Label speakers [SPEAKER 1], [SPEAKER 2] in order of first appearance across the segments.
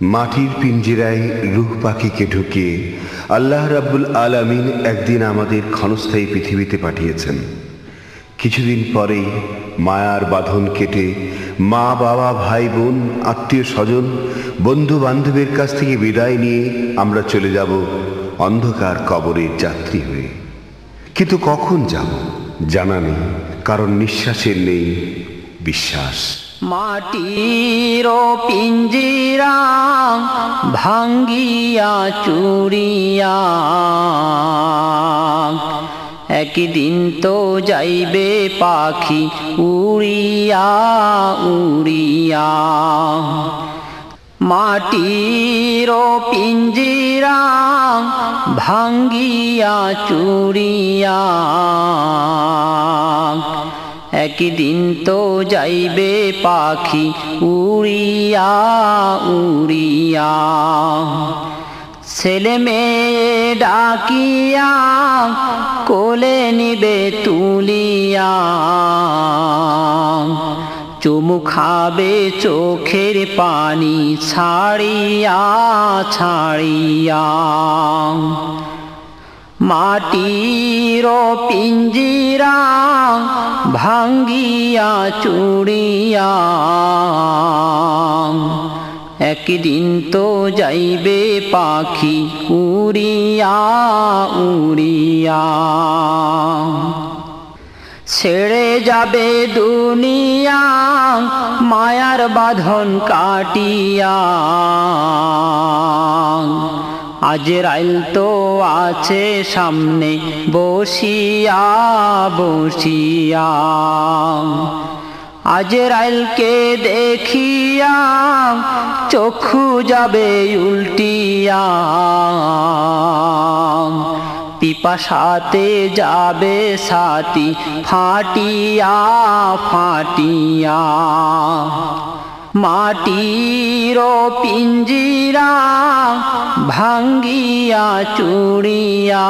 [SPEAKER 1] মাটির পিঞ্জিরায় রুহ পাখিকে ঢুকিয়ে আল্লাহ রাব্বুল আলামিন একদিন আমাদের ক্ষণস্থায়ী পৃথিবীতে পাঠিয়েছেন। কিছুদিন পরেই মায়ার বাঁধন কেটে মা, বাবা, ভাই, বোন, আত্মীয় স্বজন বন্ধু বান্ধবের কাছ থেকে বিদায় নিয়ে আমরা চলে যাব অন্ধকার কবরের যাত্রী হয়ে। কিন্তু কখন যাব জানা নেই, কারণ নিঃশ্বাসের নেই, বিশ্বাস।
[SPEAKER 2] মাটির পিঞ্জিরা ভাঙ্গিয়া চুরিয়া একদিন তো যাইবে পাখি উড়িয়া উড়িয়া। মাটির পিঞ্জিরা ভাঙ্গিয়া চুরিয়া একদিন তো যাইবে পাখি উড়িয়া উড়িয়া। ছেলে মেয়ে ডাকিয়া, কোলে নিবে তুলিয়া। চুমু খাবে চোখের পানি ছাড়িয়া ছাড়িয়া। মাটির পিঞ্জিরা ভাঙ্গিয়া চুড়িয়া। একদিন তো যাইবে পাখি উড়িয়া উড়িয়া। ছেড়ে যাবে দুনিয়া, মায়ার বাঁধন কাটিয়া। আজরাইল তো আছে সামনে, বসিয়া বসিয়া। আজরাইলকে দেখিয়া চক্ষু যাবে উল্টিয়া। পিপাসাতে যাবে সাথী, ফাটিয়া ফাটিয়া। মাটির পিঞ্জিরা ভাঙ্গিয়া চুড়িয়া।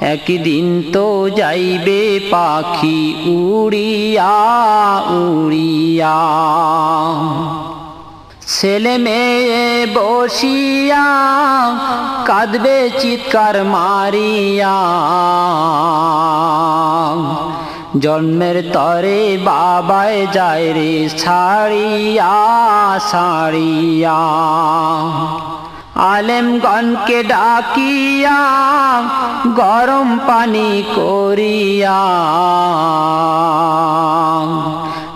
[SPEAKER 2] একদিন তো যাইবে পাখি উড়িয়া উড়িয়া। ছেলে মেয়ে বসিয়া কাঁদবে, চিৎকার মারিয়া। জন্মের তরে বাবায় যায় রে ছাড়িয়া ছাড়িয়া। আলেমগণকে ডাকিয়া, গরম পানি করিয়া।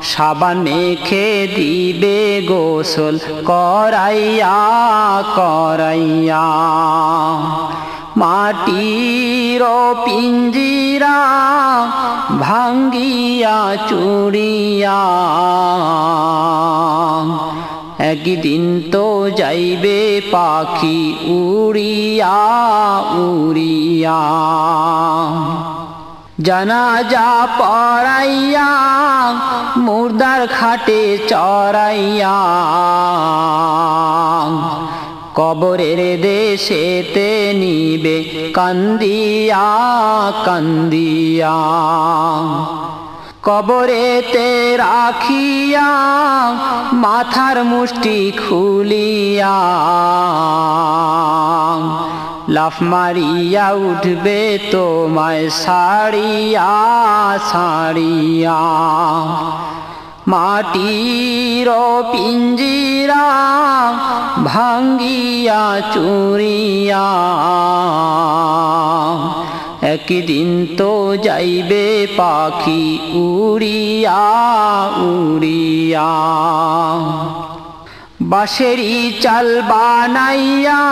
[SPEAKER 2] সাবান মেখে দিবে গোসল করাইয়া করাইয়া। মাটির পিঞ্জিরা ভাঙ্গিয়া চুড়িয়া। একদিন তো যাইবে পাখি উড়িয়া উড়িয়া। জানাজা পড়াইয়া, মুর্দার খাটে চড়াইয়া। কবরের দেশেতে নিবে কান্দিয়া কান্দিয়া। কবরেতে রাখিয়া, মাথার মুষ্টি খুলিয়া। লাফ মারিয়া উঠবে তোমায়, সারিয়া সারিয়া। মাটির পিঞ্জিরা ভাঙ্গিয়া চুরিয়া। একদিন তো যাইবে পাখি উড়িয়া উড়িয়া। বাঁশেরি চাল বানাইয়া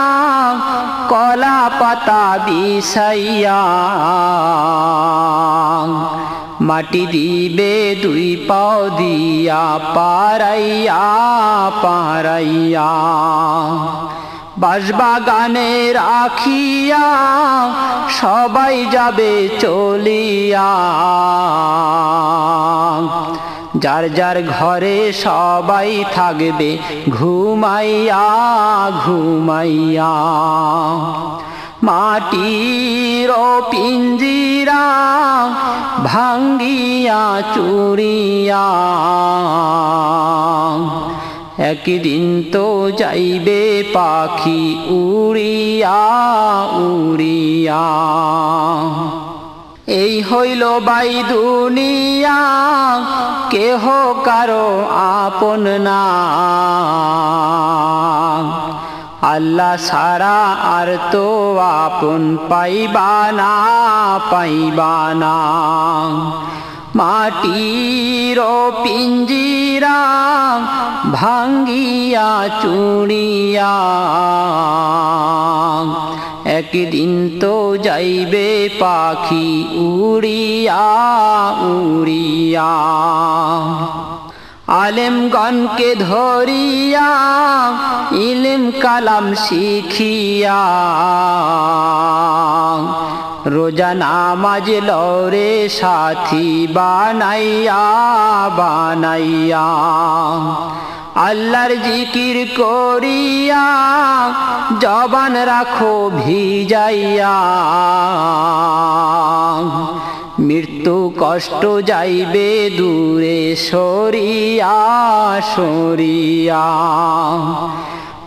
[SPEAKER 2] কলা পাতা বিষাইয়া মাটি দিবে দুই পাও দিয়া পারাইয়া পারাইয়া। বাসবাগানে রাখিয়া সবাই যাবে চলিয়া। যার যার ঘরে সবাই থাকবে ঘুমাইয়া ঘুমাইয়া। মাটির পিঞ্জিরা ভাঙ্গিয়া চুরিয়া, একদিন তো যাইবে পাখি উড়িয়া উড়িয়া। এই হইল বাই দুনিয়া, কেহ কারও আপন না। আল্লাহ সারা আর তো আপন পাইবা না পাইবা না। মাটির পিঞ্জিরা ভাঙ্গিয়া চুড়িয়া, একদিন তো যাইবে পাখি উড়িয়া উড়িয়া। আলেমগণকে ধরিয়া ইলিম কালাম শিখিয়া রোজা নামাজ লরে সাথী বানাইয়া বানাইয়া আল্লাহর জিকির করিয়া জবান রাখো ভিজাইয়া। মৃত্যু কষ্ট যাইবে দূরে সরিয়া সরিয়া।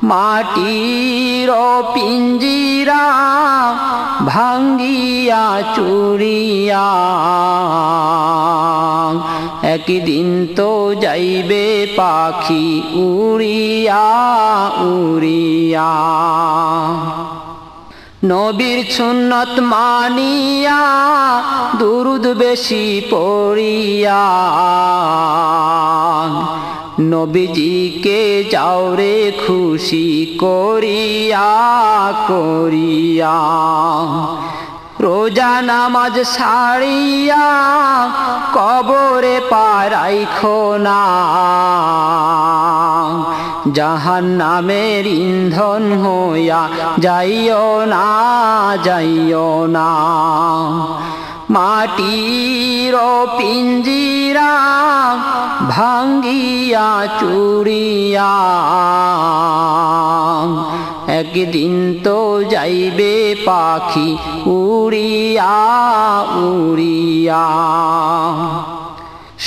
[SPEAKER 2] মাটির পিঞ্জিরা ভাঙ্গিয়া চুরিয়া। একদিন তো যাইবে পাখি উড়িয়া উড়িয়া। নবীর সুন্নত মানিয়া, দুরুদ বেশি পড়িয়া। নবীজিকে যাওরে খুশি করিয়া করিয়া। রোজা নামাজ সারিয়া, কবরে পারাইখো না। জাহান নামের ইন্ধন হইয়া যাইও না যাইও না। মাটির পিঞ্জিরা ভাঙ্গিয়া চুড়িয়া, একদিন তো যাইবে পাখি উড়িয়া উড়িয়া।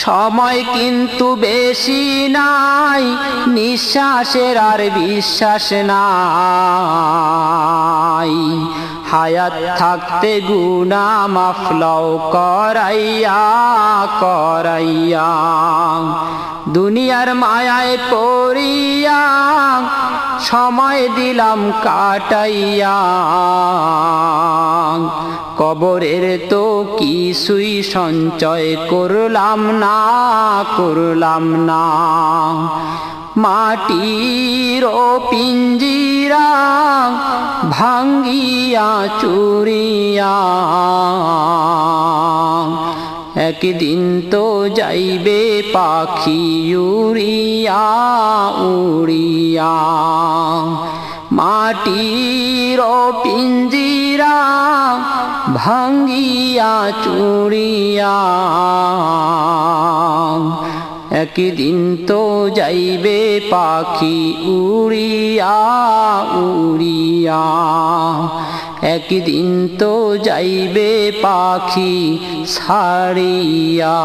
[SPEAKER 2] সময় কিন্তু বেশি নাই, নিঃশ্বাসের আর বিশ্বাস নাই। হায়াত থাকতে গুনা মাফলাও করাইয়া করাইয়া। দুনিয়ার মায়ায় পড়িয়া, সময় দিলাম কাটাইয়া। কবরের তো কিছুই সঞ্চয় করলাম না করলাম না। মাটির পিঞ্জিরা ভাঙ্গিয়া, চুরিয়া। একদিন তো যাইবে পাখি উড়িয়া উড়িয়া। মাটির পিঞ্জিরা ভাঙ্গিয়া চুরিয়া একদিন তো যাইবে পাখি উড়িয়া উড়িয়া। একদিন তো যাইবে পাখি ছাড়িয়া।